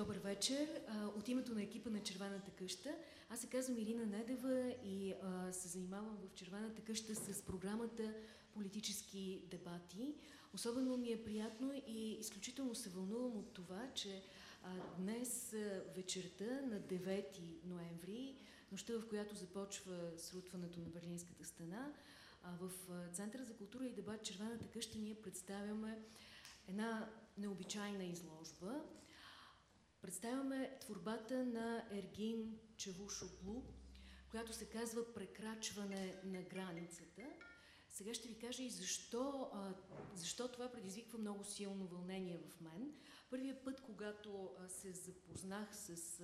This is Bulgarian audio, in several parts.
Добър вечер. От името на екипа на Червената къща, аз се казвам Ирина Недева и се занимавам в Червената къща с програмата Политически дебати. Особено ми е приятно и изключително се вълнувам от това, че днес вечерта на 9 ноември, нощта в която започва срутването на Берлинската стена, в Центъра за култура и дебат Червената къща ние представяме една необичайна изложба, Представяме творбата на Ергин Чевушоглу, която се казва Прекрачване на границата. Сега ще ви кажа и защо, защо това предизвиква много силно вълнение в мен. Първият път, когато се запознах с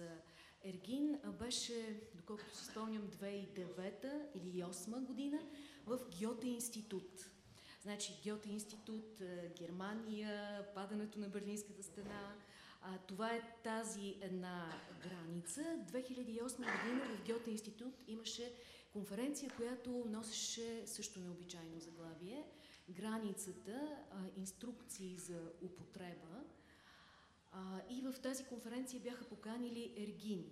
Ергин, беше, доколкото си спомням, 2009 или 2008 година в Гьоте институт. Значи Гьоте институт, Германия, падането на Берлинската стена, а, това е тази една граница. 2008 година в Гьоте институт имаше конференция, която носеше също необичайно заглавие. Границата, а, инструкции за употреба. А, и в тази конференция бяха поканили Ергин.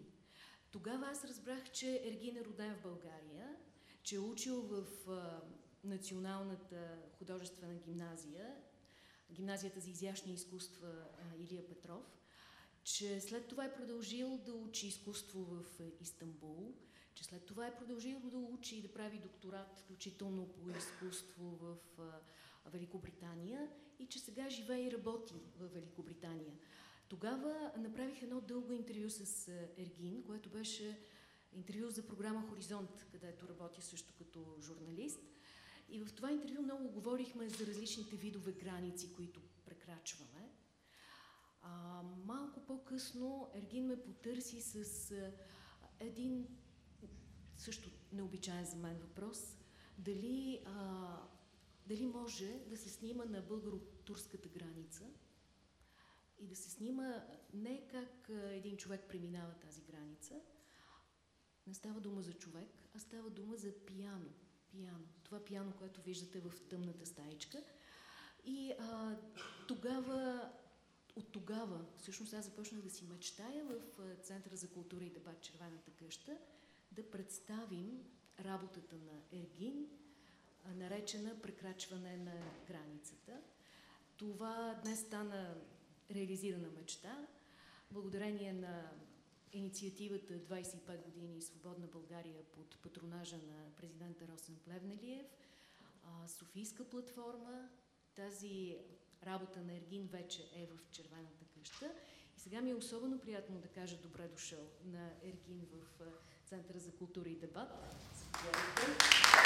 Тогава аз разбрах, че Ергин е роден в България, че е учил в а, Националната художествена гимназия, гимназията за изящни изкуства а, Илия Петров че след това е продължил да учи изкуство в е, Истанбул, че след това е продължил да учи и да прави докторат, включително по изкуство в Великобритания и че сега живее и работи в Великобритания. Тогава направих едно дълго интервю с Ергин, което беше интервю за програма Хоризонт, където работя също като журналист. И в това интервю много говорихме за различните видове граници, които прекрачваме. А, малко по-късно Ергин ме потърси с а, един също необичайен за мен въпрос. Дали, а, дали може да се снима на българо-турската граница и да се снима не как един човек преминава тази граница, не става дума за човек, а става дума за пияно. Пияно. Това пияно, което виждате в тъмната стаичка. И а, тогава от тогава, всъщност аз започнах да си мечтая в Центъра за култура и дебат Червената къща да представим работата на Ергин, наречена Прекрачване на границата. Това днес стана реализирана мечта, благодарение на инициативата 25 години Свободна България под патронажа на президента Росен Плевнелиев, Софийска платформа. Тази работа на Ергин вече е в червената къща. И сега ми е особено приятно да кажа добре дошъл на Ергин в Центъра за култура и дебат. Заповядайте.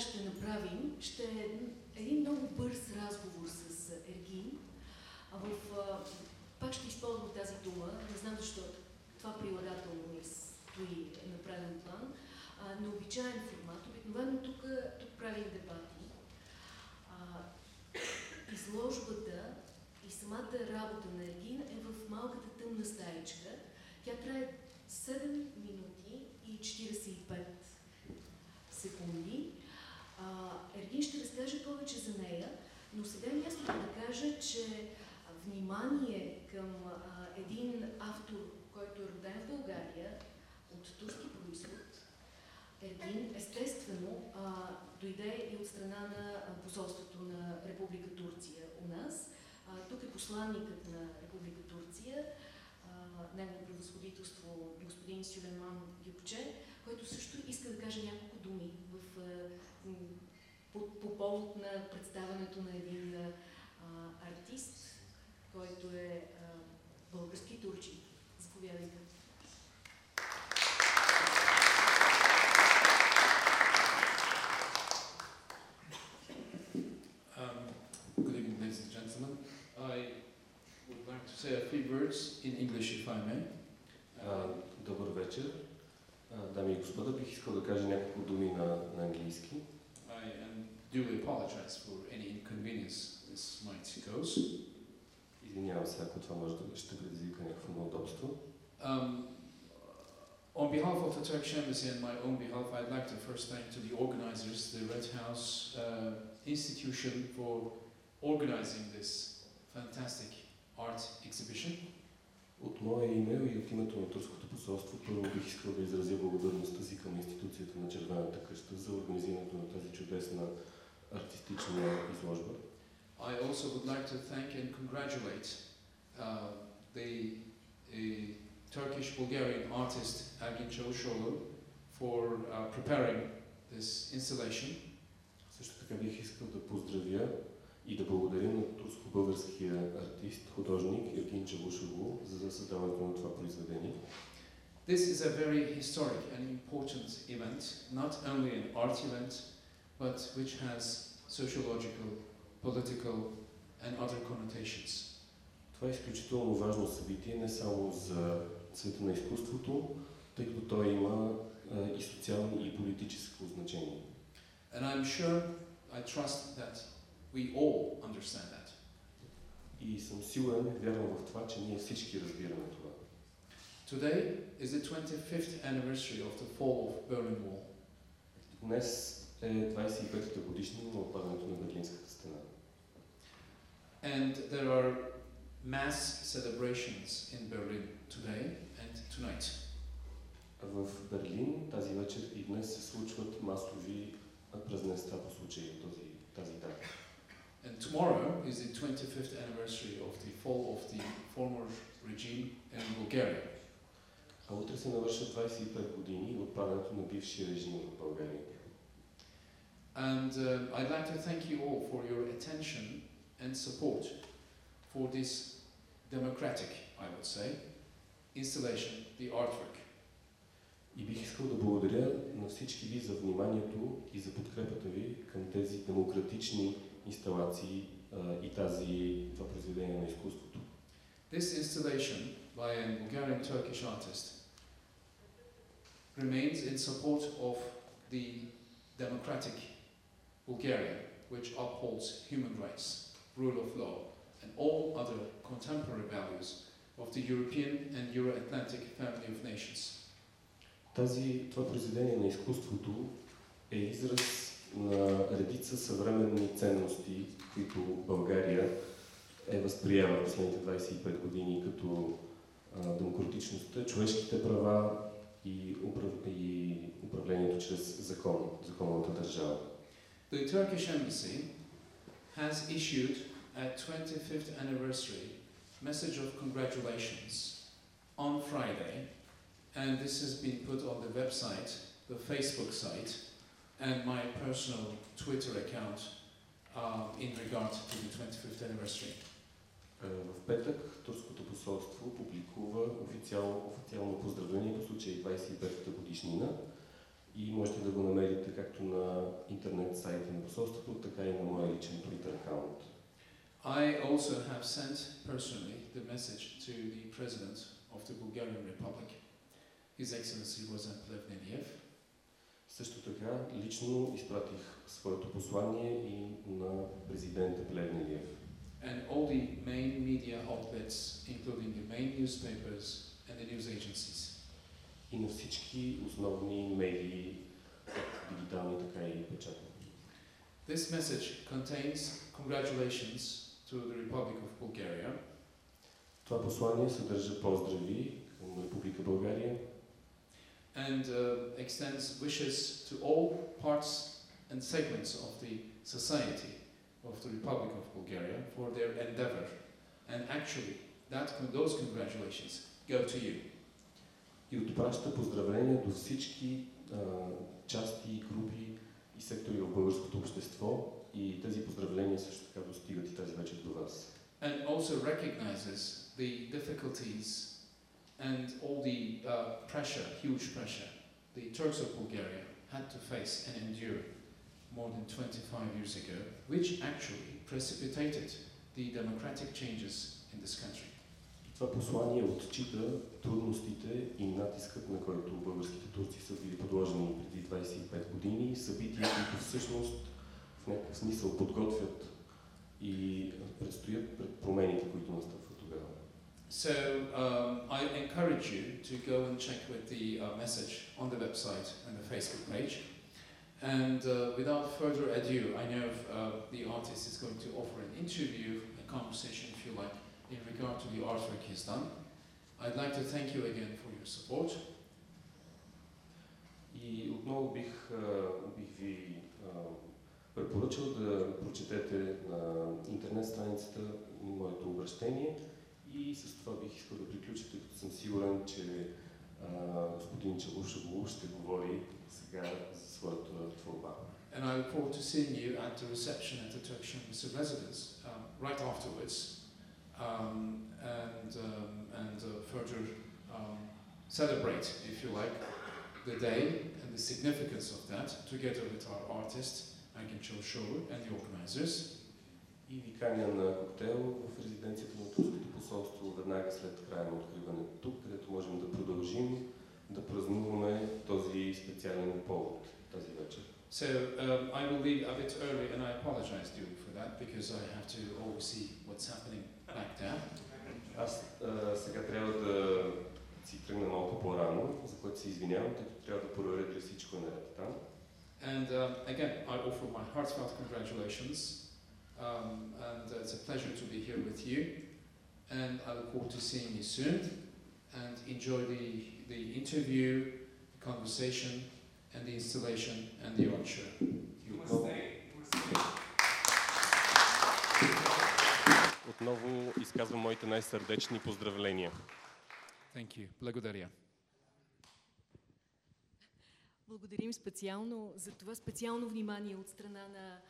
Ще направим, ще е един много бърз разговор с Ергин. А в, пак ще използвам тази дума, не знам защо това прилагателно ми стои на преден план, а, необичайен формат. Обикновено тук, тук правим дебати. А, изложбата и самата работа на Ергин е в малката тъмна стаечка. Тя трае 7 минути и 45 секунди. А, повече за нея, но сега е мястото да кажа, че внимание към един автор, който е роден в България, от турски происход, един естествено дойде и от страна на посолството на Република Турция у нас. Тук е посланникът на Република Турция, негово превъзходителство господин Сюлейман Гюбче, който също иска да каже няколко думи в, по, по повод на представането на един а, артист, който е а, български турчин. Заповядайте. say a few words in English, if I may. Uh, добър вечер. Uh, дами и господа, бих искал да кажа няколко думи на, на английски. I am duly apologize for any inconvenience this might cause. Извинявам се, ако това може да ще предизвика някакво неудобство. Um, on behalf of the Turkish Embassy and my own behalf, I'd like to first thank to the organizers, the Red House uh, institution for organizing this fantastic art exhibition. От мое име и от името на Турското посолство първо бих искал да изразя благодарността си към институцията на Червената къща за организирането на тази чудесна артистична изложба. I also would like to thank and congratulate uh, the uh, Turkish-Bulgarian artist Agin Çavuşoğlu for uh, preparing this installation. Също така бих искал да поздравя и да благодарим на турско-българския артист, художник Евгин Чавушево за създаването на това произведение. This is a very historic and important event, not only an art event, but which has sociological, political and other connotations. Това е изключително важно събитие не само за света на изкуството, тъй като той има и социално и политическо значение. And I'm sure, I trust that We all understand that. И съм сигурен, вярвам в това, че ние всички разбираме това. Today is the 25th anniversary of the fall of Berlin Wall. Днес е 25-та годишнина на отпадането на Берлинската стена. And there are mass celebrations in Berlin today and tonight. В Берлин тази вечер и днес се случват масови празненства по случай този, тази дата. And tomorrow is the 25th anniversary of the fall of the former regime in Bulgaria. А утре се навършат 25 години от падането на бившия режим в България. And uh, I'd like to thank you all for your attention and support for this democratic, I would say, installation, the artwork. И бих искал да благодаря на всички ви за вниманието и за подкрепата ви към тези демократични инсталации и тази, това произведение на изкуството. This installation by a Bulgarian Turkish artist remains in support of the democratic Bulgaria, which upholds human rights, rule of law, and all other contemporary values of the European and Euro-Atlantic family of nations. Тази, това произведение на изкуството е израз на редица съвременни ценности, които България е възприема в последните 25 години като демократичността, човешките права и управлението чрез закон, законната държава. The Turkish embassy has issued a 25th anniversary message of congratulations on Friday, and this has been put on the website, the Facebook site, and my personal Twitter account uh, in regard to the 25th anniversary. В петък Турското посолство публикува официално, официално поздравление по случай 25-та годишнина и можете да го намерите както на интернет сайта на посолството, така и на моя личен Twitter аккаунт. I also have sent personally the message to the President of the Bulgarian Republic, His Excellency Rozan Plevneliev, Също така лично изпратих своето послание и на президента Плевнелиев. And all the main media outlets, including the main newspapers and the news agencies. И на всички основни медии, дигитални, така и печатни. This message contains congratulations to the Republic of Bulgaria Това послание съдържа поздрави към Република България and uh, extends wishes to all parts and segments of the society of the Republic of Bulgaria for their endeavor. And actually, that, those congratulations go to you. и отпраща поздравления до всички а, части, групи и сектори в българското общество и тези поздравления също така достигат и тази вечер до вас. And also recognizes the difficulties and all the uh, pressure, huge pressure, the Turks of Bulgaria had to face and endure more than 25 years ago, which actually precipitated the democratic changes in this country. Това послание отчита трудностите и натискът, на който българските турци са били подложени преди 25 години, събития, които всъщност в някакъв смисъл подготвят и предстоят пред промените, които настъпват тогава. So um, I encourage you to go and check with the uh, message on the website and the Facebook page. And uh, without further ado, I know uh, the artist is going to offer an interview, a conversation, if you like, in regard to the artwork he's done. I'd like to thank you again for your support. И отново бих, а, бих ви а, препоръчал да прочетете на интернет страницата моето обращение и с това бих искал да приключа, тъй като съм сигурен, че а, господин Чалушагов ще говори сега за своята творба. And I look forward to seeing you at the reception at the Turkish Embassy residence um, right afterwards. Um, and um, and uh, further um, celebrate, if you like, the day and the significance of that, together with our artist, Agin Show and the organizers. И ви каня на коктейл в резиденцията на Турското посолство веднага след края на откриването тук, където можем да продължим да празнуваме този специален повод тази вечер. So um, I will leave a bit early, and I apologize to you for that because I have to always see what's happening back there. Аз а, сега трябва да си тръгна малко по-рано, за което се извинявам, тъй като трябва да проверя дали всичко е наред там. And um, again, I offer my heartfelt congratulations, um, and uh, it's a pleasure to be here with you. And I look forward to seeing you soon, and enjoy the, the interview, the conversation, and the installation and the art show. И отново, отново изказвам моите най-сърдечни поздравления. Thank you. Благодаря. Благодарим специално за това специално внимание от страна на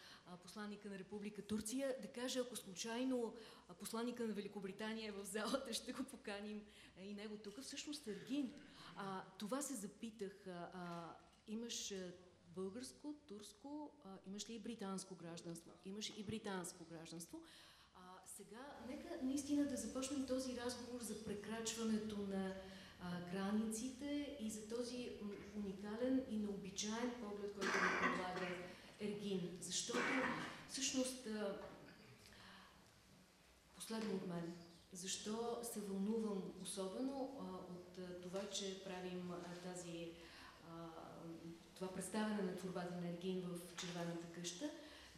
посланника на Република Турция. Да кажа, ако случайно посланника на Великобритания е в залата, ще го поканим и него тук. Всъщност Ергин, а, това се запитах. Имаш българско, турско, имаш ли и британско гражданство? Имаш и британско гражданство. А, сега, нека наистина да започнем този разговор за прекрачването на а, границите и за този уникален и необичаен поглед, който ни предлага Ергин. Защото всъщност а, последно от мен, защо се вълнувам особено а, от това, че правим а, тази а, това представяне на творбата на Ергин в Червената къща.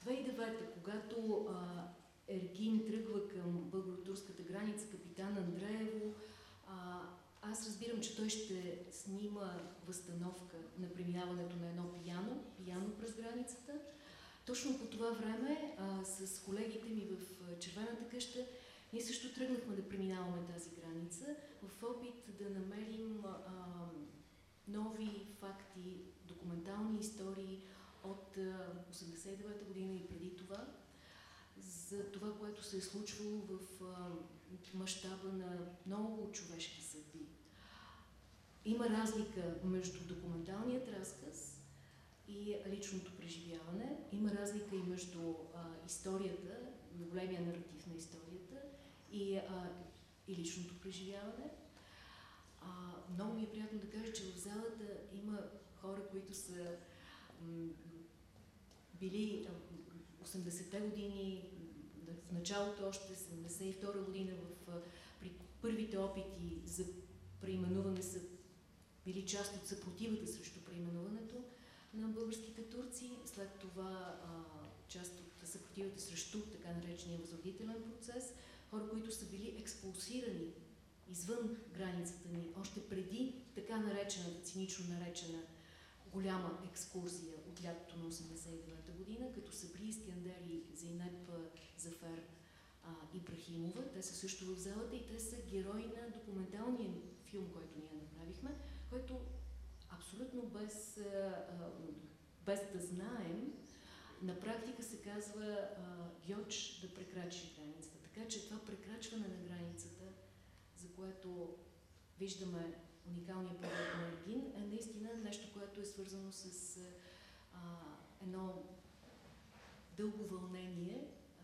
2009, когато а, Ергин тръгва към българо-турската граница, капитан Андреево, а, аз разбирам, че той ще снима възстановка на преминаването на едно пияно, пияно през границата. Точно по това време а, с колегите ми в Червената къща ние също тръгнахме да преминаваме тази граница в опит да намерим а, нови факти, документални истории от а, 89-та година и преди това за това, което се е случвало в мащаба на много човешки съдби. Има разлика между документалният разказ и личното преживяване. Има разлика и между а, историята, големия наратив на историята и, а, и личното преживяване. А, много ми е приятно да кажа, че в залата има хора, които са били а, 80-те години, в началото още 72 година в, при първите опити за преименуване са били част от съпротивата срещу преименуването. на българските турци. След това а, част от съпротивата срещу така наречения възродителен процес. Хора, които са били експулсирани извън границата ни, още преди така наречената, цинично наречена голяма екскурзия от лятото на 89 година, като Сабри Искандери, Зейнеп Зафер а, Ибрахимова. Те са също в залата и те са герои на документалния филм, който ние направихме, който абсолютно без, без да знаем, на практика се казва Йоч да прекрачи границата. Така че това прекрачване на границата, за което виждаме уникалния поглед на Ергин, е наистина нещо, което е свързано с а, едно дълго вълнение а,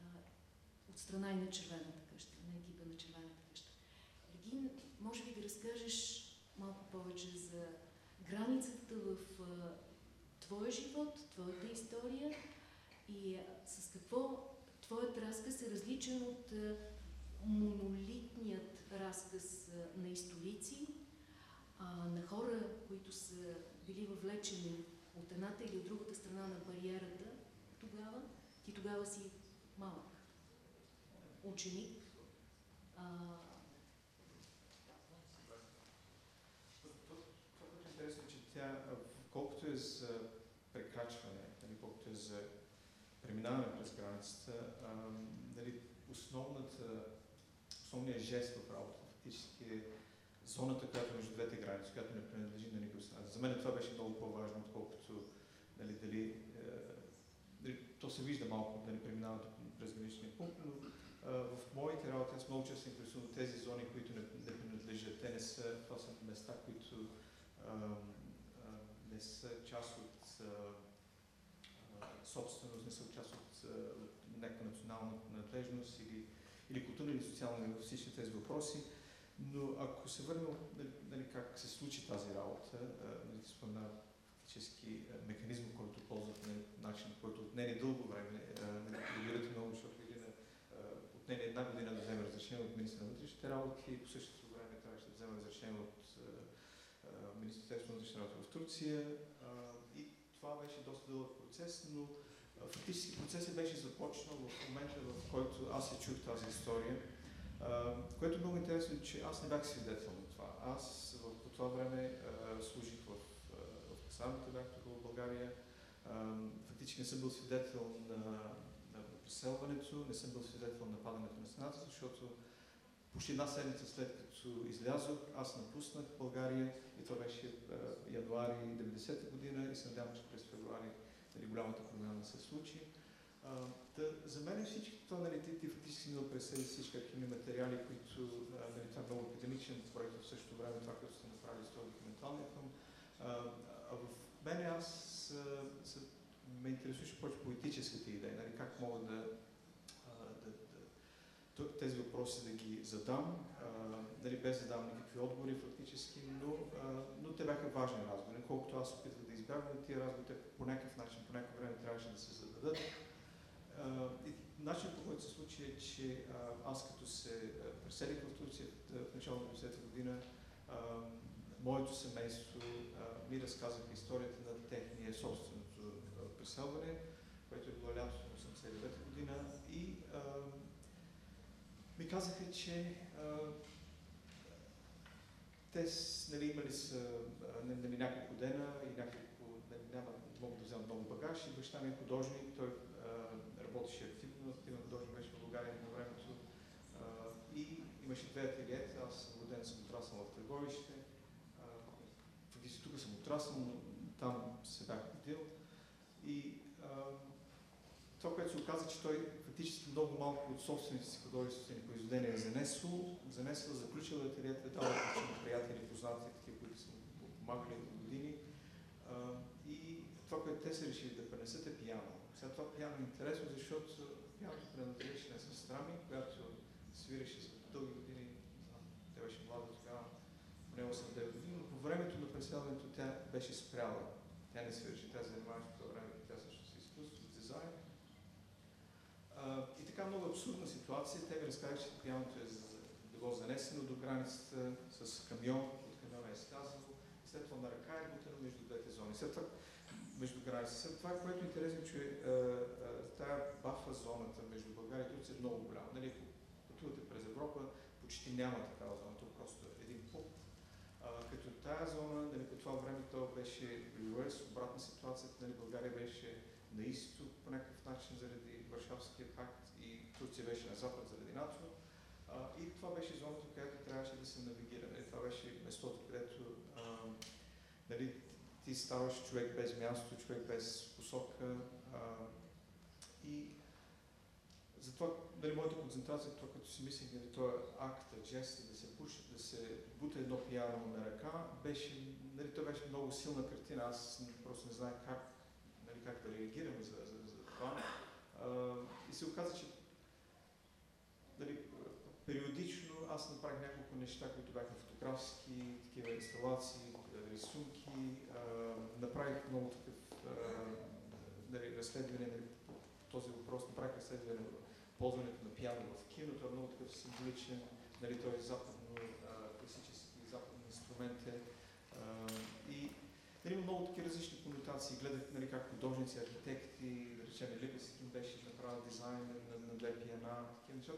от страна и на червената къща, на екипа на червената къща. Ергин, може ли да разкажеш малко повече за границата в твоя живот, твоята история и с какво твоят разказ е различен от монолитният разказ на историци, на хора, които са били въвлечени от едната или от другата страна на бариерата тогава. Ти тогава си малък ученик. А, Това, което е интересно, че тя, колкото е за прекрачване, нали, колкото е за преминаване през границата, а, нали, основната, основният жест в работата фактически е зоната, която е между двете граници, която не принадлежи на никой страна. За мен това беше много по-важно, отколкото нали, дали, е, дали, то се вижда малко, дали преминаването през граничния пункт, но а, в моите работи аз много често се интересувам тези зони, които не, не принадлежат. Те не са, това са места, които а, не са част от собственост, не са част от, някаква национална принадлежност или, или културна или социална, всички тези въпроси. Но ако се върнем нали, нали, как се случи тази работа, нали, спомена фактически механизъм, който ползват, нали, начин, който отнене дълго време, нали, много, защото Ирина отнене една година да вземе разрешение от министра на вътрешните работи и по същото време трябваше да вземе разрешение от Министерството на вътрешните в Турция. И това беше доста дълъг процес, но фактически процесът беше започнал в момента, в който аз се чух тази история което е много интересно, че аз не бях свидетел на това. Аз по това време служих в, в Касарната, бях тук в България. Фактически не съм бил свидетел на, на преселването, не съм бил свидетел на падането на стената, защото почти една седмица след като излязох, аз напуснах България и това беше януари 90-та година и се надявам, че през февруари нали, голямата промяна се случи. Та, за мен всички това, нали, ти, ти фактически ми през всички архивни материали, които, нали, това е много академичен проект в същото време, това, което сте направили с този документалния филм. А, а в мене аз а, ме интересуваше повече политическата идея, нали, как мога да, а, да, да, тези въпроси да ги задам, а, нали, без да дам никакви отговори фактически, но, а, но те бяха важни разговори. Колкото аз опитвах да избягвам тия разговори, те по някакъв начин, по някакво време трябваше да се зададат. Uh, начинът по който се случи е, че аз като се преселих в Турция в началото на 50-та година, моето семейство ми разказаха историята на техния собственото преселване, което е било лятото на 89-та година и ми казаха, че те нали, имали са нали, няколко дена и няколко, нали, няма, могат да вземат много багаж и баща ми е художник, той работеше активно, активно художник беше в България по времето и имаше две ателиета, аз роден, съм отраснал в Търговище, фактически тук съм отраснал, но там се бях родил. И това, което се оказа, че той фактически много малко от собствените си художествени произведения е занесло, занесъл, заключил ателиета, дал на приятели, познати, такива, които са му помагали от години. и това, което те са решили да пренесат е пиано. Сега това пиано е интересно, защото пианото принадлежеше на сестра ми, която свиреше с дълги години. Тя беше млада тогава, поне 8-9 години, но по времето на преселването тя беше спряла. Тя не свиреше, тя занимаваше по това време, тя също с изкуство, с дизайн. И така много абсурдна ситуация. Те ми разказаха, че пианото е било занесено до границата с камион, от камиона е сказано, и след това на ръка е бутено между двете зони. След това между границите. Това, което е интересно, че а, а, тая бафа зоната между България и Турция е много голяма. Нали, ако пътувате през Европа, почти няма такава зона, то просто е един пункт. А, като тая зона, нали, по това време то беше реверс, обратна ситуация, нали, България беше на изток по някакъв начин заради Варшавския пакт и Турция беше на запад заради НАТО. И това беше зоната, която трябваше да се навигира. Нали, това беше местото, където а, нали, ти ставаш човек без място, човек без посока. А, и затова нали, моята концентрация, това като си мислех, нали, този акт, жеста, да се пуши, да се бута едно пияно на ръка, беше, нали, това беше много силна картина. Аз просто не знаех как, как да реагирам за, за, за това. А, и се оказа, че нали, периодично аз направих няколко неща, които бяха фотографски, такива инсталации, рисунки, а, направих много такъв а, нали, разследване нали, по този въпрос, направих разследване на ползването на пиано в кино, това е много такъв символичен, нали, той е западно, а, класически западен инструмент е. И нали, има много такива различни конотации. Гледах нали, как художници, архитекти, да речем Липецки беше направил дизайн на, на, на две пиана, такива неща.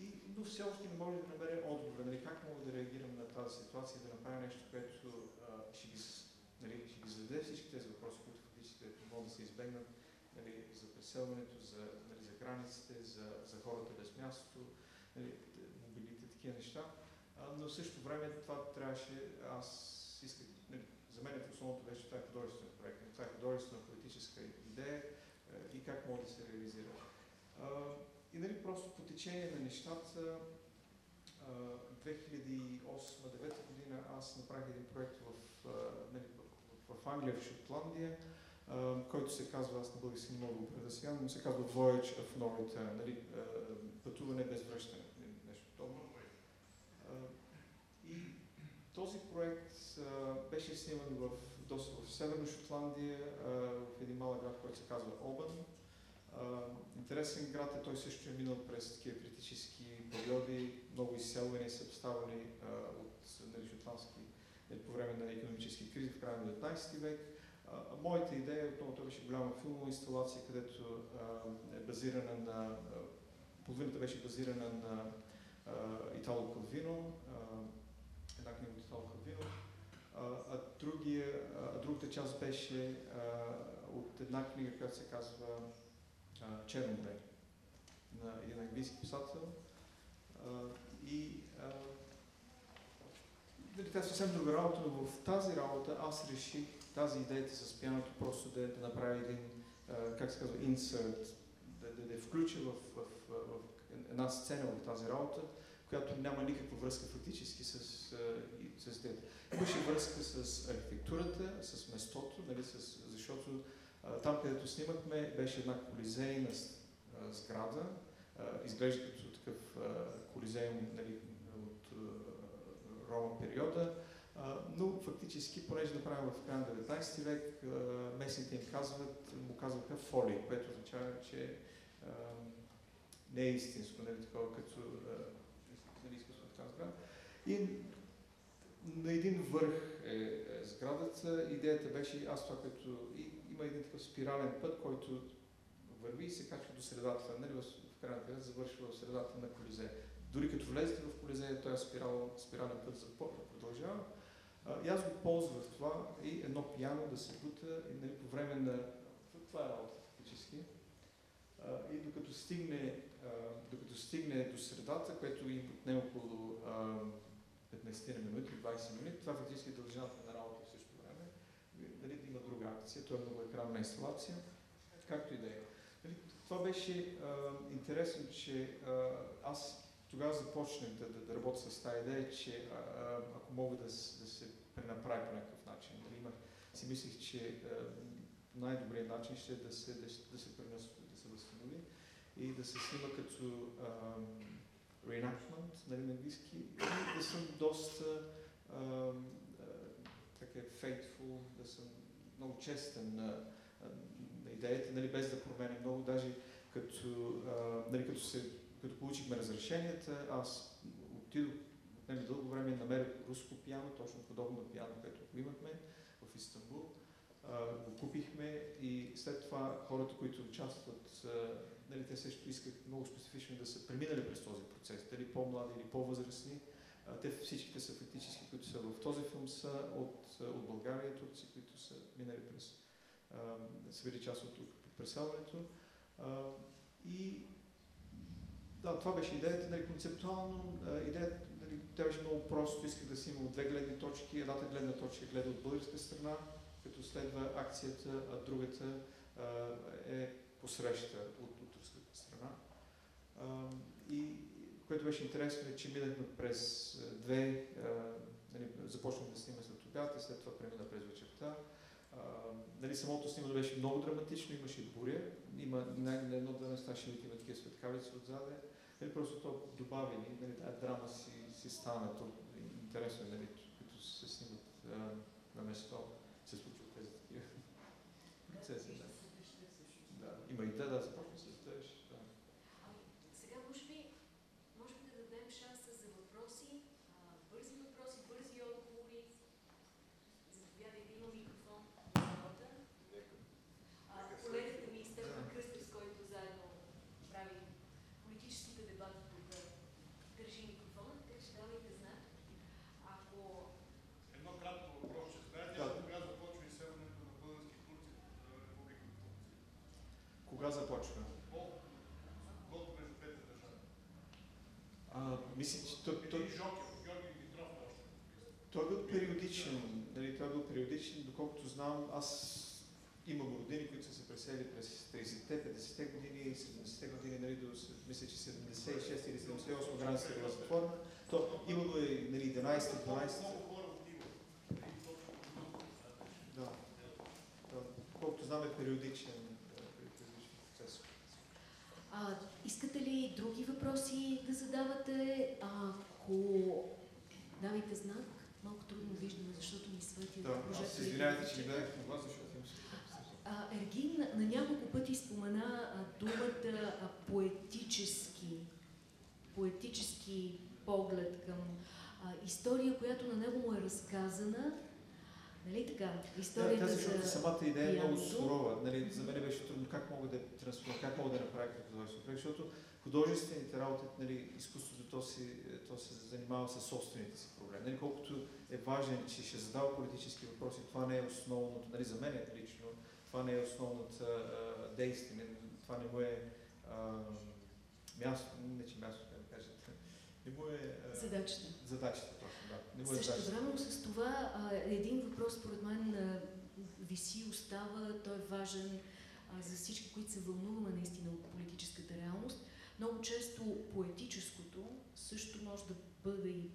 И, но все още не може да намеря отговор. Нали, как мога да реагирам на тази ситуация, да направя нещо, което а, ще, ги, нали, ще ги зададе всички тези въпроси, които фактически могат да се избегнат нали, за преселването, за, нали, за границите, за, за хората без място, нали, мобилите, такива неща. А, но в същото време това трябваше, аз исках, нали, за мен в основното беше това е художествен проект, това е художествена политическа идея и как може да се реализира. И нали, просто по течение на нещата, 2008-2009 година аз направих един проект в, нали, в, Англия, в Шотландия, който се казва, аз на български не мога да го предася, но се казва Voyage of No Return, нали, пътуване без връщане, нещо подобно. И този проект беше сниман в, доста в Северна Шотландия, в един малък град, който се казва Обан. Интересен град е, той също е минал през такива критически периоди, много изселвания са ставали uh, от нали, шотландски по време на економически кризи в края на 19 век. Uh, моята идея, отново това беше голяма филмова инсталация, където е базирана на, половината беше базирана на Итало Калвино, една книга от Итало Калвино, а, другия, а другата част беше от една книга, която се казва Черно море на един английски писател. А, и дали това е съвсем друга работа, но в тази работа аз реших тази идеята с пианото просто да, да направя един, а, как се казва, insert, да, да, да включа в, в, в, в една сцена в тази работа, която няма никаква връзка фактически с, с идеята. Имаше връзка с архитектурата, с местото, нали, с, защото там, където снимахме, беше една колизейна сграда, изглежда като такъв колизеум нали, от Рома периода, но фактически, понеже направим в края на 19 век, местните им казват, му казваха фоли, което означава, че не е истинско, нали, такова като така. И на един върх е, е сградата. Идеята беше, аз това като и, има един такъв спирален път, който върви и се качва до средата, нали, в, крайна края завършва в средата на Колизе. Дори като влезете в Колизе, този спирал, спирален път започва, продължава. А, и аз го ползвах това и едно пияно да се бута и нали, по време на... Това е работа фактически. А, и докато стигне, докато стигне до средата, което им отне около 15 минути, 20 минути, това фактически е дължината на работа в същото време. Дали да има друга акция, това е много екранна инсталация, както и да е. Нали, това беше а, интересно, че а, аз тогава започнах да, да, да работя с тази идея, че а, а, ако мога да, да се пренаправи по някакъв начин. Нали, имах, си мислих, че най-добрият начин ще е да се, да, да се, да се възстанови и да се снима като reenactment нали, на английски и да съм доста така faithful, да съм много честен на, на идеята, нали, без да променя много, даже като, а, нали, като, се, като получихме разрешенията, аз отидох отнеме дълго време намерих руско пиано, точно подобно пиано, което имахме в Истанбул. Го купихме и след това хората, които участват, нали, те също искат много специфично да са преминали през този процес, дали по-млади или по-възрастни. Те всичките са фактически, които са в този филм, са от, от България, турци, които са минали през, са били част от преселването. И да, това беше идеята, нали, концептуално идеята, нали, тя беше много просто, исках да си има от две гледни точки, едната гледна точка гледа от българска страна, като следва акцията, а другата а, е посреща от, от турската страна. А, и което беше интересно е, че минахме през две, а, нали, започнахме да снимаме след обяд и след това премина през вечерта. Uh, нали, самото снимане беше много драматично, имаше буря, има на, на едно-две места ще има такива светкавици отзаде. Нали, просто то добави, нали, тази драма си, си стана, то интересно, нали, като се снимат uh, на место, се случват тези такива процеси. Да. да. Има и те да започне с теж. Да. Сега може би, може би да дадем шанса за въпроси, а, бързи въпроси, бързи отговори. Заповядайте, има микрофон в залата. А, Колегата ми Стефан Кръстев, с който заедно прави политическите дебати тук, държи микрофона, така че давайте знак. Ако Едно кратко въпрос. Знаете Да. ли кога започва изселването на български турци в Република Турция? Кога започва? Колко? Между двете държави? А, мисля, че то, то, Един Жокев, Георги Димитров още. той е бил периодичен, нали, той е бил периодичен, доколкото знам, аз имам родини, които са се преселили през 30-те, 50-те години, 70-те години, нали, до, мисля, че 76 или 78 границата е била затворена. То имало е нали, 11 12 Много хора отиват. Нали. Да. Колкото знам е периодичен, е. А, искате ли други въпроси да задавате? Ако давайте знак, малко трудно виждаме, защото ни свети Да, аз се извинявайте, че ви дадах на вас, защото имам А, Ергин на, на няколко пъти спомена а, думата а, поетически, поетически поглед към а, история, която на него му е разказана. Нали така? Да, Историята тя, защото за... самата идея е много сурова. Нали, за мен беше трудно как мога да трансформирам, как мога да направя като художествен проект, защото художествените работи, нали, изкуството, то, си, то се занимава с собствените си проблеми. Нали, колкото е важен, че ще задава политически въпроси, това не е основното, нали, за мен лично, това не е основната а, действие, не, това не му е а, място, не че място, да не му е а, Задачата. задачата точно, да. Не му е време с това един въпрос, според мен, виси, остава, той е важен за всички, които се вълнуваме наистина от политическата реалност. Много често поетическото също може да бъде и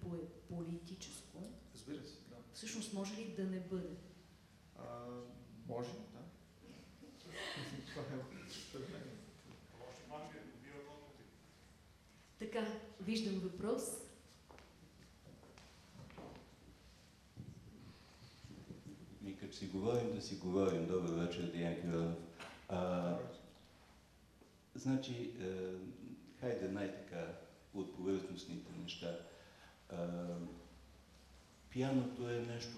политическо. Разбира се, да. Всъщност може ли да не бъде? А, може, да. Това е според мен. Лоши манги добива много Така, виждам въпрос. Ми като си говорим, да си говорим. Добър вечер, Диан Кирилов. А, значи, е, хайде най-така от повърхностните неща. А, пианото е нещо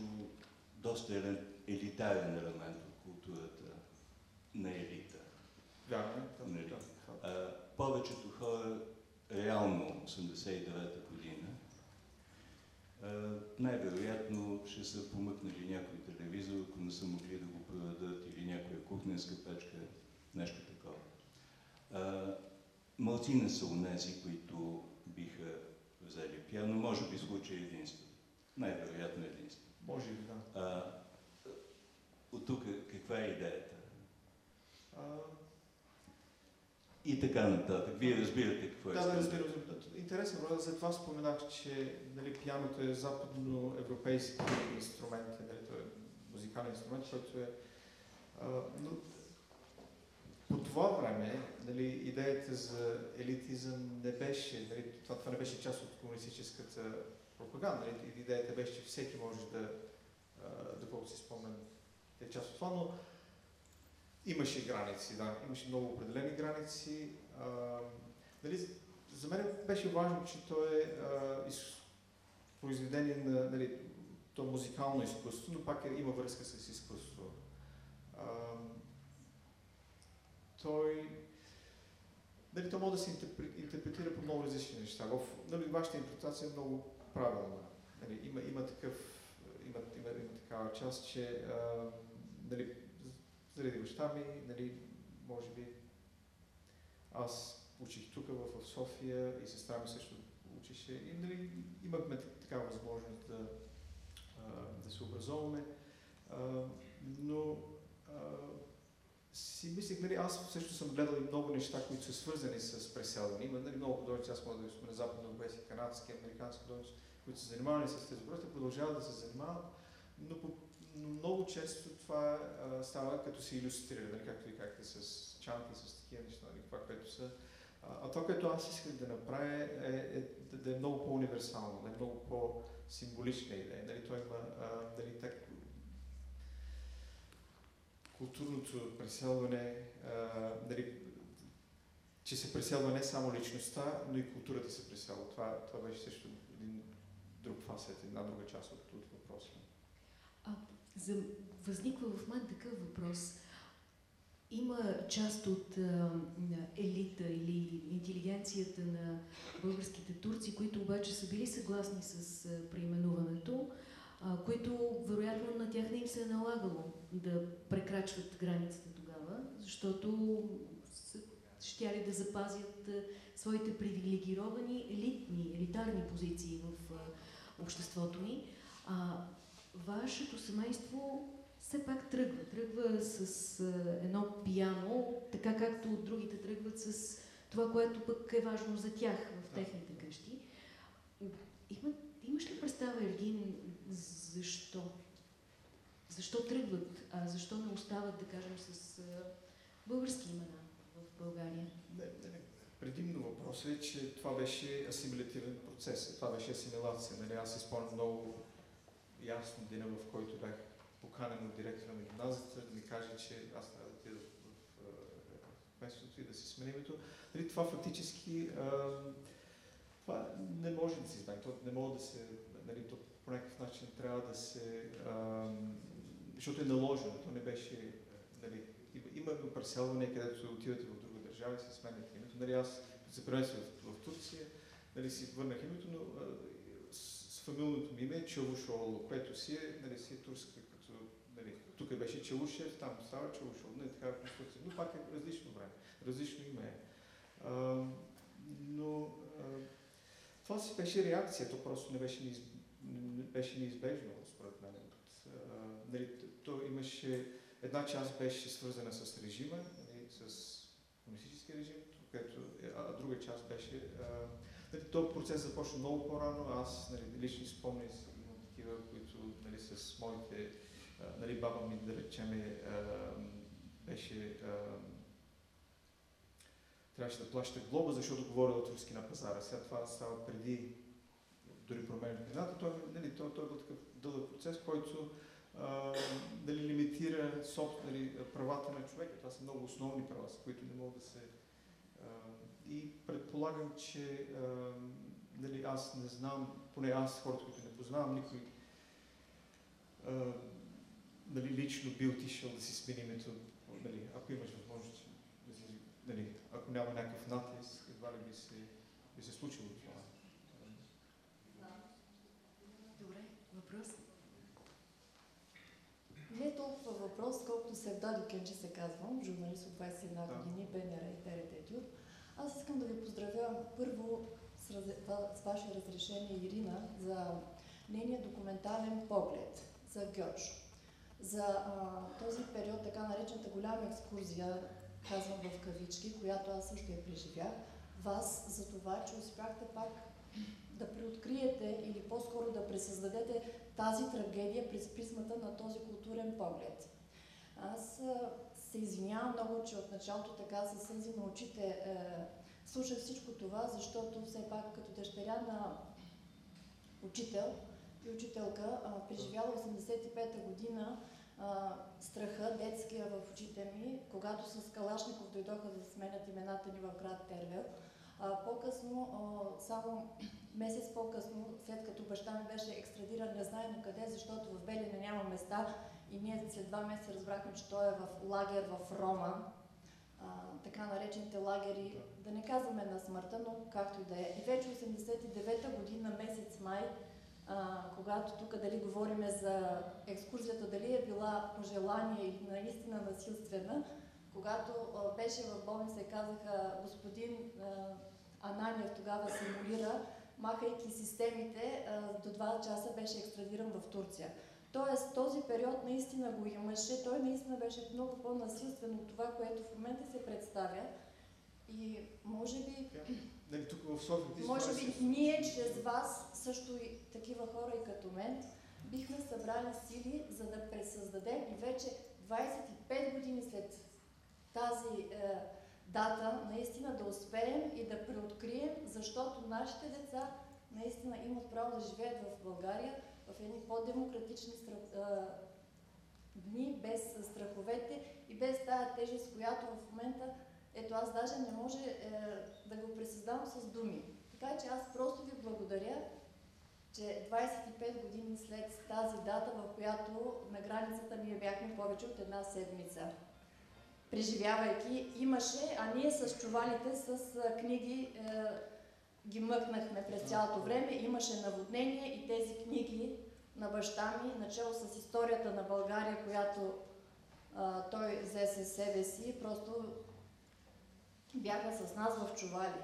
доста елитарен елемент от културата на елита. Вярно, е, да, Нали? да, да. А, повечето хора реално 89-та година най-вероятно ще са помъкнали някой телевизор, ако не са могли да го проведат или някоя кухненска печка, нещо такова. А, малцина са унези, които биха взели пиано, може би случай единствено. Най-вероятно единствено. Може би, да. А, от тук каква е идеята? А, И така нататък. Вие разбирате какво е да, да, разбира се. Интересно, но за това споменах, че нали, пианото е западноевропейски инструмент, нали, той е музикален инструмент, който е... А, но по това време нали, идеята за елитизъм не беше, нали, това, това не беше част от комунистическата пропаганда. Нали, идеята беше, че всеки може да, доколкото си спомням, е част от това, но имаше граници, да, имаше много определени граници. А, нали, за мен беше важно, че то е а, из, произведение на нали, то музикално изкуство, но пак е, има връзка с изкуство. ам, той Нали, то може да се интерпре- интерпретира по много различни неща. В, нали, вашата интерпретация е много правилна. Нали, има, има, такъв, има, има, има такава част, че а, нали, заради баща ми, нали, може би аз учих тук в, София и сестра ми също учеше и нали, имахме такава възможност да, да се образоваме. Но си мислех, нали, аз също съм гледал и много неща, които са свързани с преселване. Има нали, много художници, аз мога да ги спомена западноевропейски, канадски, американски художници, които са занимавани с тези въпроси, продължават да се занимават, но, по, но много често това а, става като се иллюстрира, нали, както и както с чанти, с такива неща, нали, това, което са. А, а това, което аз исках да направя е, е да, да е много по-универсално, да е много по-символична идея. Нали, той има а, нали, так, културното преселване, а, нали, че се преселва не само личността, но и културата се преселва. Това, това беше също един друг фасет, една друга част от, от за, възниква в мен такъв въпрос. Има част от а, елита или интелигенцията на българските турци, които обаче са били съгласни с а, преименуването, а, които вероятно на тях не им се е налагало да прекрачват границата тогава, защото са щяли да запазят а, своите привилегировани елитни, елитарни позиции в а, обществото ни. А, вашето семейство все пак тръгва. Тръгва с едно пияно, така както другите тръгват с това, което пък е важно за тях в техните къщи. Има, имаш ли представа, Ергин, защо? Защо тръгват, а защо не остават, да кажем, с български имена в България? Не, не, не. Предимно въпросът е, че това беше асимилятивен процес, това беше асимилация. Нали? Аз си спомням много ясно деня, в който бях поканен от директора на гимназията да ми каже, че аз трябва да отида в, местото и да си сменя името. Нали, това фактически а, това не може да се избегне. То не може да се, нали, то по някакъв начин трябва да се, а, защото е наложено, то не беше, нали, има, преселване, където отивате в друга държава и се сменяте името. Нали, аз се преместих в, в Турция, нали, си върнах името, но фамилното ми име е Чавушоло, което си е, нали, си е турска, като, нали, тук беше Чавушев, там става Чавушоло, нали, такава конструкция, но пак е различно време, различно име е. А, но а, това си беше реакция, то просто не беше, неиз, не беше неизбежно, според мен. А, нали, то имаше, една част беше свързана с режима, нали, с комунистическия режим, което, а друга част беше... А, нали, този процес започна много по-рано, аз нали, лични спомни си имам такива, които нали, с моите... Нали, баба ми, да речеме, беше... Трябваше да плаща глоба, защото говорила турски на пазара. Сега това става преди дори променят вината. Той, нали, той, той е бил такъв дълъг процес, който а, дали лимитира собствени правата на човека. Това са много основни права, с които не могат да се... И предполагам, че а, дали аз не знам, поне аз, хората, които не познавам, никой а, дали лично би отишъл да си смени името, нали, ако имаш възможност, да си, нали, ако няма някакъв натиск, едва ли би се, би се случило това. Добре, въпрос? Не е толкова въпрос, колкото Севдадо Кенчи се казвам, журналист от 21 Да. години, БНР и ТРТ Етюд. Аз искам да ви поздравя първо с, раз... с ваше разрешение, Ирина, за нейния документален поглед за Гьош. За а, този период, така наречената голяма екскурзия, казвам в кавички, която аз също я преживях, вас за това, че успяхте пак да преоткриете или по-скоро да пресъздадете тази трагедия през призмата на този културен поглед. Аз се извинявам много, че от началото така със сълзи на очите е, слушах всичко това, защото все пак като дъщеря на учител и учителка, а, преживяла 85-та година а, страха детския в очите ми, когато с Калашников дойдоха да сменят имената ни в град Тервел. По-късно, само месец по-късно, след като баща ми беше екстрадиран незнайно къде, защото в Белене няма места и ние след два месеца разбрахме, че той е в лагер в Рома, а, така наречените лагери, да не казваме на смъртта, но както и да е. И вече 89-та година, месец май, а, когато тук дали говориме за екскурзията, дали е била пожелание или наистина насилствена, когато а, беше в болница и казаха господин а, Ананиев тогава симулира, махайки системите, а, до 2 часа беше екстрадиран в Турция. Тоест, този период наистина го имаше, той наистина беше много по-насилствен от това, което в момента се представя. И може би Нали, тук в София ти може би ние чрез вас, също и такива хора и като мен, бихме събрали сили, за да пресъздадем и вече 25 години след тази е, дата, наистина да успеем и да преоткрием, защото нашите деца наистина имат право да живеят в България в едни по-демократични дни, без страховете и без тая тежест, която в момента ето аз даже не може е, да го пресъздам с думи. Така че аз просто ви благодаря, че 25 години след тази дата, в която на границата ние бяхме повече от една седмица. Преживявайки, имаше, а ние с чувалите, с книги е, ги мъкнахме през цялото време. Имаше наводнение и тези книги на баща ми, начало с историята на България, която а, той взе със себе си, просто бяха с нас в чували.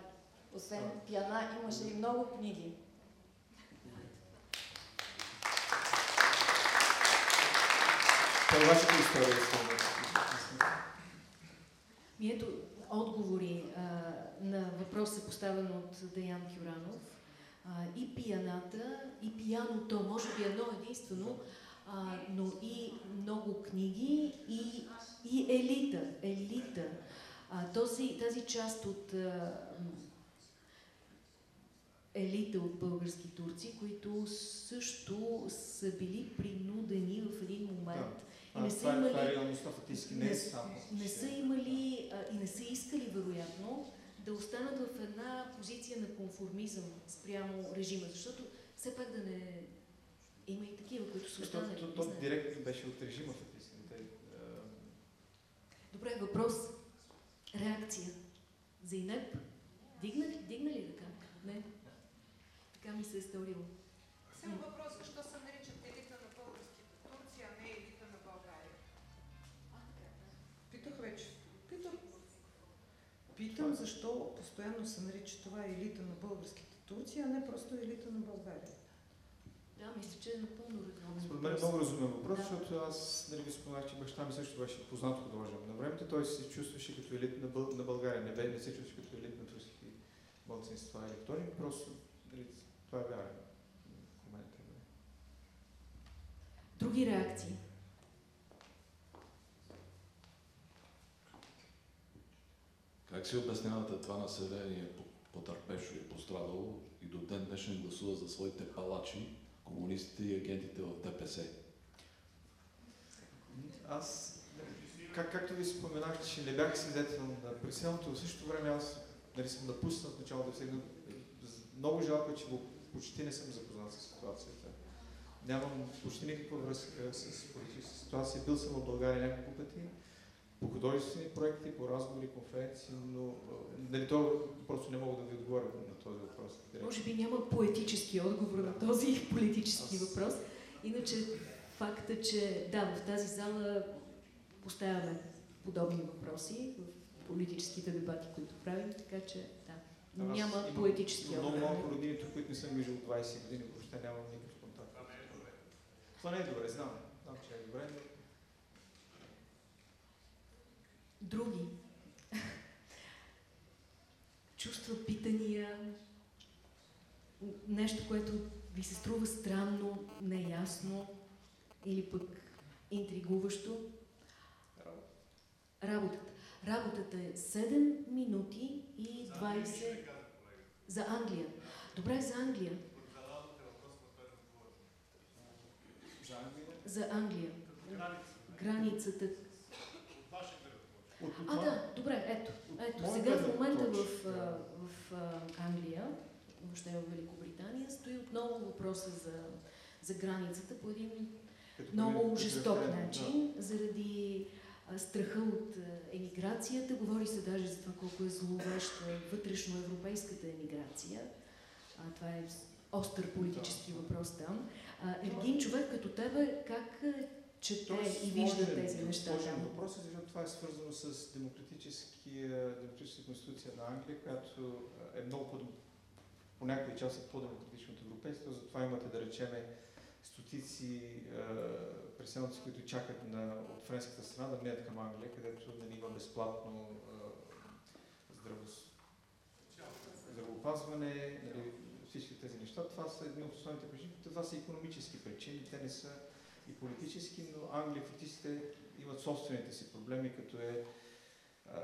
Освен пиана, имаше и много книги. Това е вашата история. Ето отговори а, на въпроса поставен от Даян Кюранов. И пияната, и пияното, може би едно единствено, а, но и много книги, и, и елита. елита. А, този, тази част от а, елита от български турци, които също са били принудени в един момент Да. и не А, са това, е- това е имали реалността фактически, не е само. не са имали а, и не са искали, вероятно, да останат в една позиция на конформизъм спрямо режима, защото все пак да не... Има и такива, които са То, останали. то, не то знаем. директно беше от режима фактически. Те, а, Добре, въпрос. Реакция. Зейнеп, дигна ли, дигна ли ръка? Не. Така ми се е сторило. Само въпрос, защо се наричат Питам защо постоянно се нарича това елита на българските турци, а не просто елита на България. Да, мисля, че е напълно резонен Според мен е много разумен въпрос, Да. защото аз нали, ви споменах, че баща ми също беше познат художник. На времето той се чувстваше като елит на, Бъл... на България, не, бе, не се чувстваше като елит на турски младсинства или втори, просто нали, това е вярно. в момента. Други реакции? Как си обяснявате това население по- потърпевшо и пострадало и до ден днешен гласува за своите палачи, комунистите и агентите в ДПС? Аз, как, както ви споменах, че не бях свидетел на преселното, в същото време аз нали, съм напуснал в началото да всегда. Много жалко е, че почти не съм запознат с ситуацията. Нямам почти никаква връзка с политическа ситуация. Бил съм в България няколко пъти по художествени проекти, по разговори, конференции, но нали, то просто не мога да ви отговоря на този въпрос. директно. Може би няма поетически отговор на този политически Аз- въпрос. Иначе факта, че да, в тази зала поставяме подобни въпроси в политическите дебати, които правим, така че да, Аз няма имам поетически Много отговор. малко родини, тук, които не съм виждал 20 години, въобще нямам никакъв контакт. Това не е добре. Това не е добре, знам. Знам, че е добре. но Други. Чувства, питания, нещо, което ви се струва странно, неясно или пък интригуващо. Работата. Работата е 7 минути и 20 за Англия. Добре, за Англия. За Англия. За Англия. Границата. От, А, да, добре, ето. Ето, сега в момента в, в а, Англия, въобще в Великобритания, стои отново въпроса за, за границата по един Като много жесток да. начин, заради а, страха от емиграцията. Говори се даже за това колко е зловеща вътрешноевропейската емиграция. А, това е остър политически Да. въпрос там. А, Ергин, човек като тебе, как чете Той е и вижда тези неща сложен там? въпрос, е, защото това е свързано с демократическа конституция на Англия, която е много по, по някои части по-демократична от европейската, затова имате да речеме стотици е, преселници, които чакат на, от френската страна да минат към Англия, където нали, има безплатно е, здравос, здравеопазване, нали, всички тези неща. Това са едни от основните причини. Това са економически причини, те не са и политически, но Англия фактически имат собствените си проблеми, като е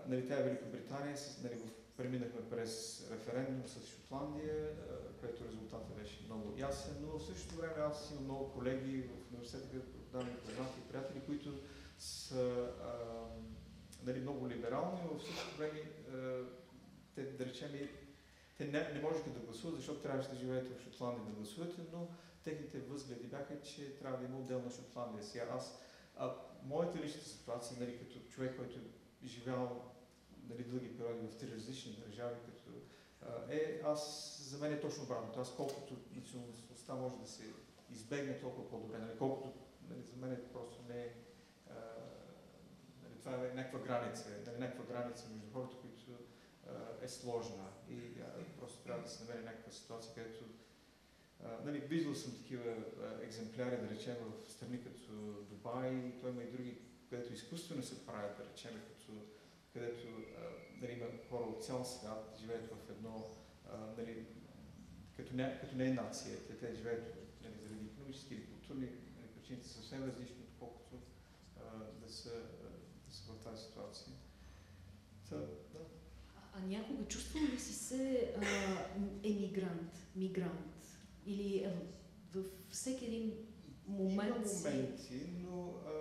нали, тя е Великобритания, с, нали, преминахме през референдум с Шотландия, което резултатът беше много ясен, но в същото време аз имам много колеги в университета, където и познати приятели, които са а, нали, много либерални, но в същото време а, те, да речем, те не, не можеха да гласуват, защото трябваше да живеете в Шотландия да гласувате, но техните възгледи бяха, че трябва да има отделна Шотландия. Сега аз, а, моята лична ситуация, нали, като човек, който е живял нали, дълги периоди в три различни държави, като, а, е, аз, за мен е точно обратното. Аз колкото националността може да се избегне, толкова по-добре. Нали, колкото, нали, за мен просто не е, нали, това е някаква граница, нали, някаква граница между хората, които е сложна и просто трябва да се намери някаква ситуация, където нали, виждал съм такива екземпляри, да речем, в страни като Дубай, той има и други, където изкуствено се правят, да речем, като, където нали, има хора от цял свят, живеят в едно, нали, като, не, като не е нация, те, те живеят нали, заради економически или културни нали, причините са съвсем различни, отколкото да, са, да са в тази ситуация. Та, да. А, а някога чувствал ли си се а, емигрант, мигрант? Или а, в всеки един момент Има моменти, но а,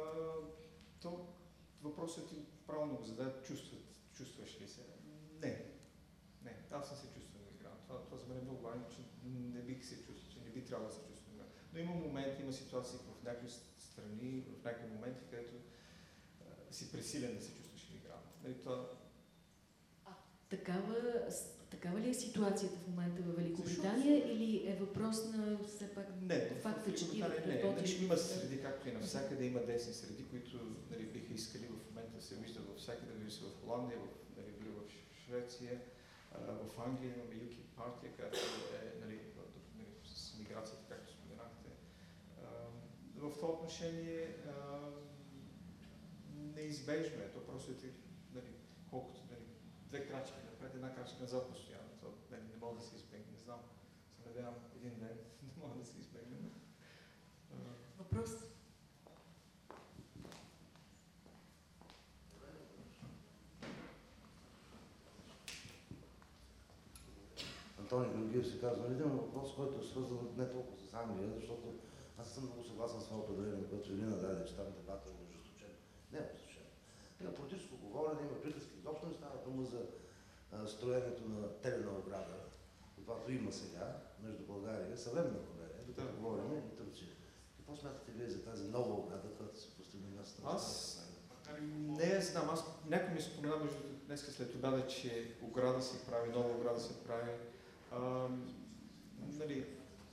то въпросът ти правилно го зададе, чувстват, чувстваш ли се? Не. Не, аз не се чувствам мигрант. Това, това за мен е много важно, че не бих се чувствал, че не би трябвало да се чувствам мигрант. Но има моменти, има ситуации в някои страни, в някои моменти, където а, си пресилен да се чувстваш мигрант. Нали, това, Такава, с- такава ли е ситуацията в момента в Великобритания или е въпрос на все пак Не, факта, че ти Великобритания не. работиш Нали, има среди, както и навсякъде, има десни среди, които нали, биха искали в момента да се виждат във всякъде, вижда се в Холандия, в, нали, в Швеция, в Англия имаме UKIP партия, която е нали, нали, с миграцията, както споменахте. В това отношение неизбежно е. То просто е нали, колкото нали, две крачки напред, една крачка назад нали, не мога да се избегне. Не знам. Се надявам един ден не мога да се избегне. А, Въпрос? Антони Георгиев се казва. Един въпрос, който е свързан не толкова с Англия, защото аз съм много съгласен с това определение, което Илина даде, че там дебата е ожесточен. Не е ожесточен. Има политическо говорене, има приказки. Изобщо не става дума за а, строенето на ограда, каквато има сега между България, съвременна България, Да. говорим и Турция. Какво смятате вие за тази нова ограда, която се постигне на страната? Аз не знам, аз някой ми спомена между днес след обяда, че ограда се прави, нова ограда се прави. А, нали,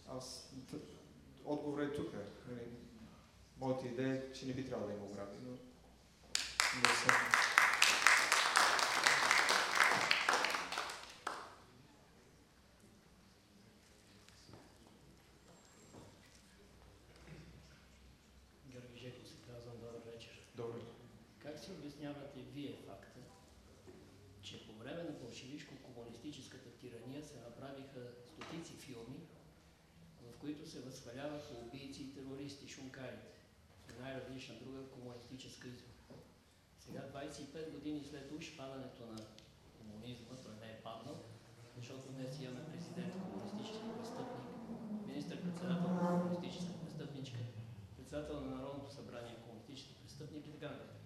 аз, отговорът е тук. Нали, моята идея е, че не би трябвало да има огради, но не съм. Георги Жеков се казвам, добър вечер. Добре. Как си обяснявате вие факта, че по време на болшевишко-комунистическата тирания се направиха стотици филми, в възхваляваха убийци и терористи, шункарите най-различна друга комунистическа изма. Сега, 25 години след уж падането на комунизма, той не е паднал, защото днес имаме президент комунистически престъпник, министър-председател комунистическа престъпничка, председател на Народното събрание комунистически престъпник и така нататък.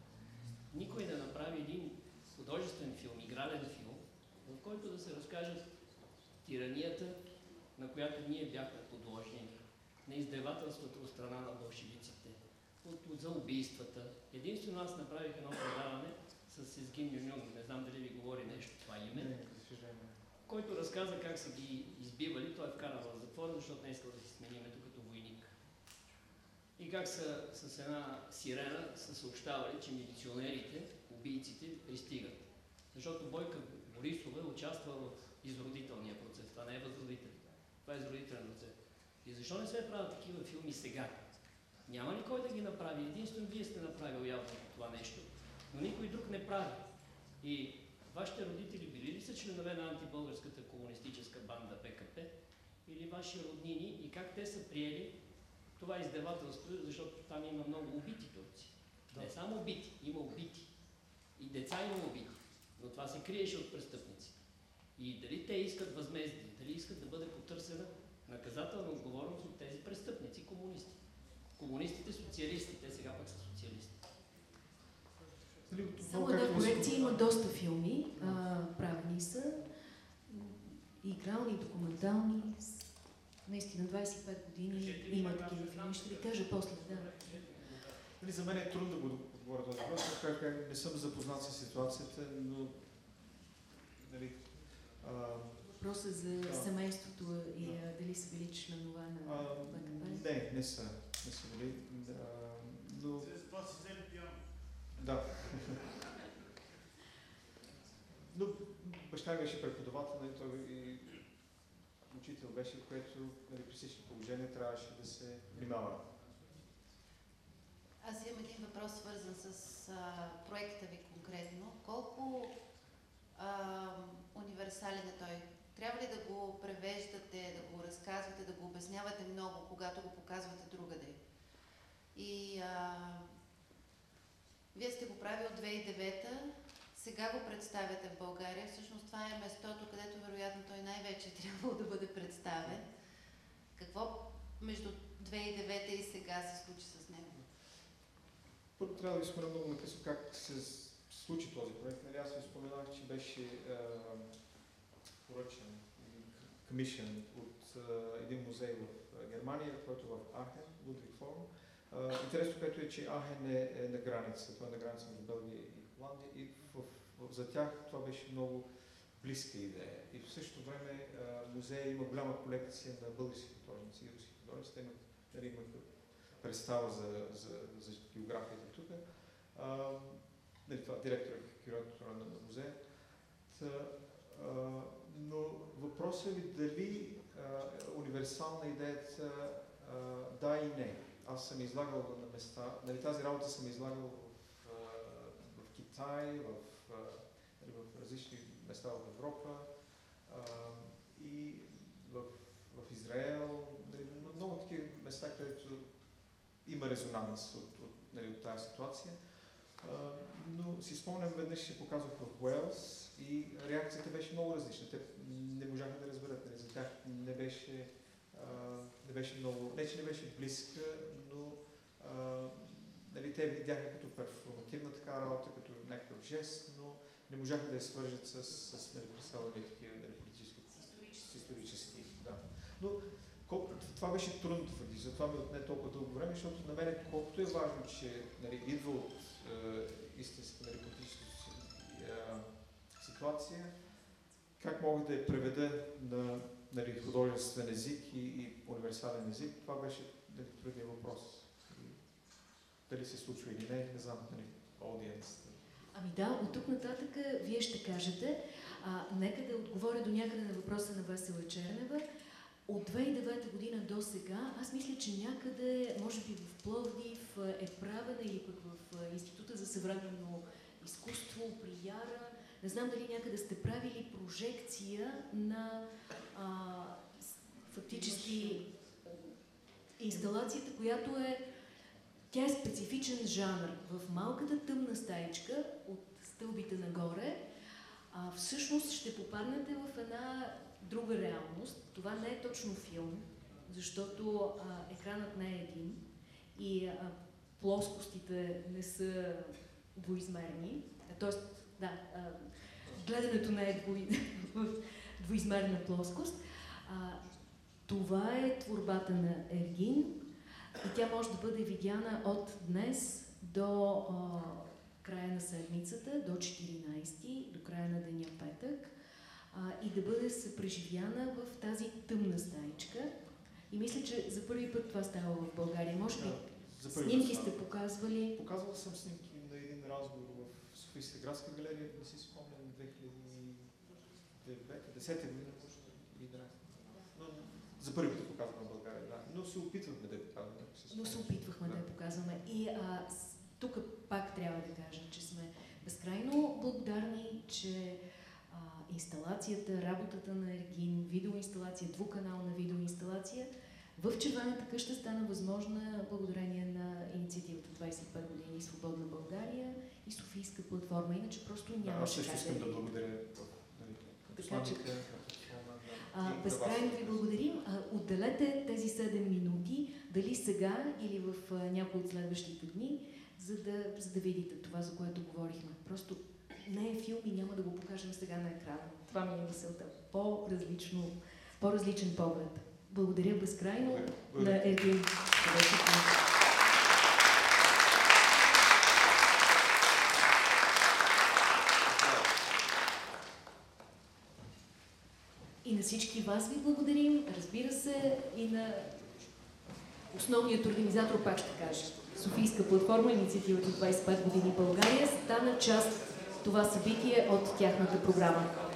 Никой не направи един художествен филм, игрален филм, в който да се разкажат тиранията, на която ние бяхме подложени, на издевателствата от страна на болшевиците, от, от, за убийствата. Единствено аз направих едно предаване с Изгин Юнюн, не знам дали ви говори нещо това име, Не, който разказа как са ги избивали. Той е вкаран в затвора, защото не е искал да си смени името като войник. И как са с една сирена са съобщавали, че милиционерите, убийците пристигат. Защото Бойка Борисова участва в изродителния процес. Това не е възродителен. Това е изродителен процес. И защо не се правят такива филми сега? Няма ли кой да ги направи? Единствено вие сте направил явно това нещо, но никой друг не прави. И вашите родители били ли са членове на антибългарската комунистическа банда БКП или ваши роднини и как те са приели това издевателство, защото там има много убити турци. Да. Не само убити, има убити. И деца има убити. Но това се криеше от престъпници. И дали те искат възмездие, дали искат да бъде потърсена наказателна отговорност от тези престъпници, комунисти. Комунистите, социалисти, те сега пък са социалисти. Нали, Само това, една корекция, има доста филми, а, правени са. Игрални, и документални. Наистина, 25 години има такива филми. Ще ви кажа после, да. Нали, за мен е трудно да го отговоря този въпрос, така как не съм запознат с ситуацията, но нали, а, Въпросът за семейството и а, дали са били членове на БКП. не, не са. Не са били. Да, но... Това си взели пиано. Да. Но баща беше преподавател, нали, той и учител беше, което нали, при всички положения трябваше да се внимава. Аз имам един въпрос, свързан с а, проекта ви конкретно. Колко а, универсален е той? Трябва ли да го превеждате, да го разказвате, да го обяснявате много, когато го показвате другаде? И а, вие сте го правили от 2009 сега го представяте в България. Всъщност това е местото, където вероятно той най-вече е трябвало да бъде представен. Какво между 2009 и сега се случи с него? Първо трябва да ви спомена много накъсно как се случи този проект. Нали, аз ви споменах, че беше а, поръчен commission от а, един музей в Германия, който е в Ахен, Лудвиг Форум. Интересно, което е, че Ахен е, е на граница. Това е на граница между Белгия и Холандия и в, в, за тях това беше много близка идея. И в същото време а, музея има голяма колекция на български художници и руски художници. Те имат, нали, имат представа за, за, за географията тук. А, нали, това директор и куратора на музея. Та, а, но въпросът ви дали а, е универсална идеята а, да и не. Аз съм излагал на места, нали, тази работа съм излагал в, в Китай, в, нали, в различни места в Европа а, и в, в Израел, нали, много такива места, където има резонанс от, от, нали, от тази ситуация. А, но си спомням, веднъж се показвах в Уелс и реакцията беше много различна. Те не можаха да разберат. Нали, за тях не беше, а, не беше много, не че не беше близка, но а, нали, те видяха като перформативна така работа, като някакъв жест, но не можаха да я свържат с, с нали, представени такива нали, политически, с исторически. Да. Но колко, това беше трудно да твърди, затова ми отне толкова дълго време, защото на мен колкото е важно, че нали, идва от е, истинска нали, политическа е, ситуация, как мога да я преведа на нали, художествен език и, и универсален език, това беше нали, трудният въпрос. Дали се случва или не, не знам, нали, аудиенс. Ами да, от тук нататък вие ще кажете. А, нека да отговоря до някъде на въпроса на Весела Чернева. От 2009 година до сега, аз мисля, че някъде, може би в Пловдив е правена или пък в Института за съвременно изкуство, при Яра. Не знам дали някъде сте правили прожекция на а, фактически инсталацията, която е тя е специфичен жанр. В малката тъмна стаичка от стълбите нагоре, а, всъщност ще попаднете в една друга реалност. Това не е точно филм, защото а, екранът не е един и а, плоскостите не са двоизмерни. Тоест, да, а, гледането не е двой... в двоизмерна плоскост. А, това е творбата на Ергин. и тя може да бъде видяна от днес до а, края на седмицата, до 14, до края на деня петък а, и да бъде съпреживяна в тази тъмна стаичка. И мисля, че за първи път това става в България. Може би Да, снимки сте показвали. Показвал съм снимки на един разговор в Софийска градска галерия, не си спомням, 2009-10 година, може би, 11. Но за първи път показвам в България, да. Но се опитвахме да я показваме. Но се опитвахме да я показваме. И а, тук пак трябва да кажа, че сме безкрайно благодарни, че а, инсталацията, работата на Ергин, видеоинсталация, двуканална видеоинсталация в Червената къща стана възможна благодарение на инициативата 25 години Свободна България и Софийска платформа. Иначе просто Да, аз нямаше също искам да благодаря нали, Така че- А, безкрайно ви благодарим. А, отделете тези 7 минути, дали сега или в а, някои от следващите дни, за да, за да видите това, за което говорихме. Просто не е филм и няма да го покажем сега на екрана. Това ми е мисълта. По-различно, по-различен поглед. Благодаря безкрайно Благодаря. на тук. И на всички вас ви благодарим, разбира се, и на основният организатор, пак ще кажа, Софийска платформа, инициативата 25 години България, стана част това събитие от тяхната програма.